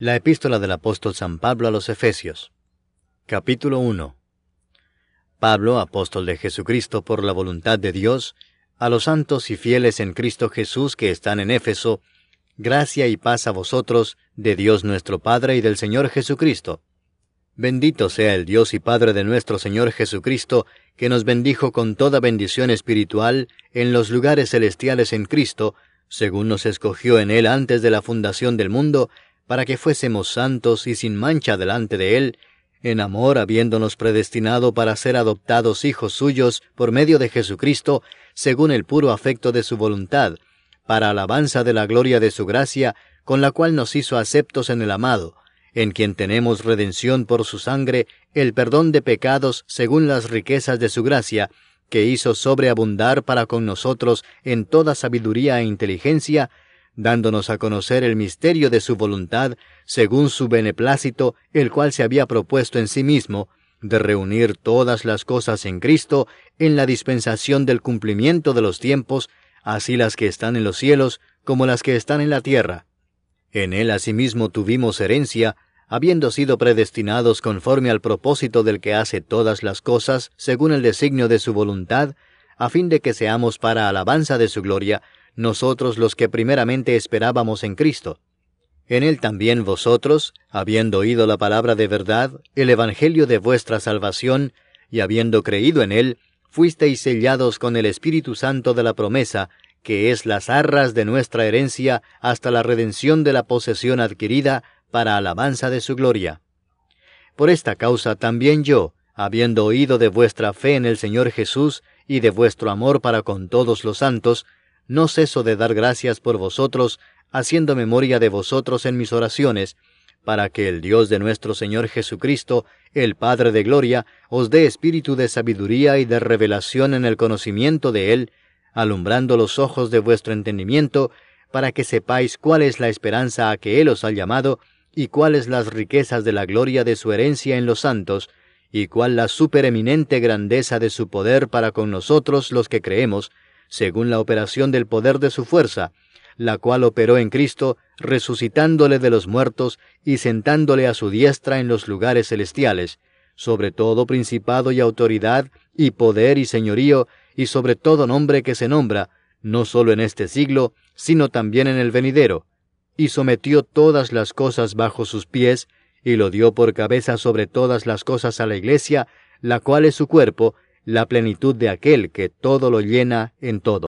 La epístola del apóstol San Pablo a los Efesios. Capítulo 1. Pablo, apóstol de Jesucristo por la voluntad de Dios, a los santos y fieles en Cristo Jesús que están en Éfeso, gracia y paz a vosotros, de Dios nuestro Padre y del Señor Jesucristo. Bendito sea el Dios y Padre de nuestro Señor Jesucristo, que nos bendijo con toda bendición espiritual en los lugares celestiales en Cristo, según nos escogió en Él antes de la fundación del mundo, para que fuésemos santos y sin mancha delante de Él, en amor habiéndonos predestinado para ser adoptados hijos suyos por medio de Jesucristo, según el puro afecto de su voluntad, para alabanza de la gloria de su gracia, con la cual nos hizo aceptos en el amado, en quien tenemos redención por su sangre, el perdón de pecados según las riquezas de su gracia, que hizo sobreabundar para con nosotros en toda sabiduría e inteligencia, dándonos a conocer el misterio de su voluntad, según su beneplácito, el cual se había propuesto en sí mismo, de reunir todas las cosas en Cristo, en la dispensación del cumplimiento de los tiempos, así las que están en los cielos como las que están en la tierra. En él asimismo tuvimos herencia, habiendo sido predestinados conforme al propósito del que hace todas las cosas, según el designio de su voluntad, a fin de que seamos para alabanza de su gloria, nosotros los que primeramente esperábamos en Cristo. En él también vosotros, habiendo oído la palabra de verdad, el Evangelio de vuestra salvación, y habiendo creído en él, fuisteis sellados con el Espíritu Santo de la promesa, que es las arras de nuestra herencia hasta la redención de la posesión adquirida para alabanza de su gloria. Por esta causa también yo, habiendo oído de vuestra fe en el Señor Jesús y de vuestro amor para con todos los santos, no ceso de dar gracias por vosotros, haciendo memoria de vosotros en mis oraciones, para que el Dios de nuestro Señor Jesucristo, el Padre de Gloria, os dé espíritu de sabiduría y de revelación en el conocimiento de Él, alumbrando los ojos de vuestro entendimiento, para que sepáis cuál es la esperanza a que Él os ha llamado, y cuáles las riquezas de la gloria de su herencia en los santos, y cuál la supereminente grandeza de su poder para con nosotros los que creemos, según la operación del poder de su fuerza, la cual operó en Cristo, resucitándole de los muertos y sentándole a su diestra en los lugares celestiales, sobre todo principado y autoridad, y poder y señorío, y sobre todo nombre que se nombra, no sólo en este siglo, sino también en el venidero, y sometió todas las cosas bajo sus pies, y lo dio por cabeza sobre todas las cosas a la Iglesia, la cual es su cuerpo, la plenitud de aquel que todo lo llena en todo.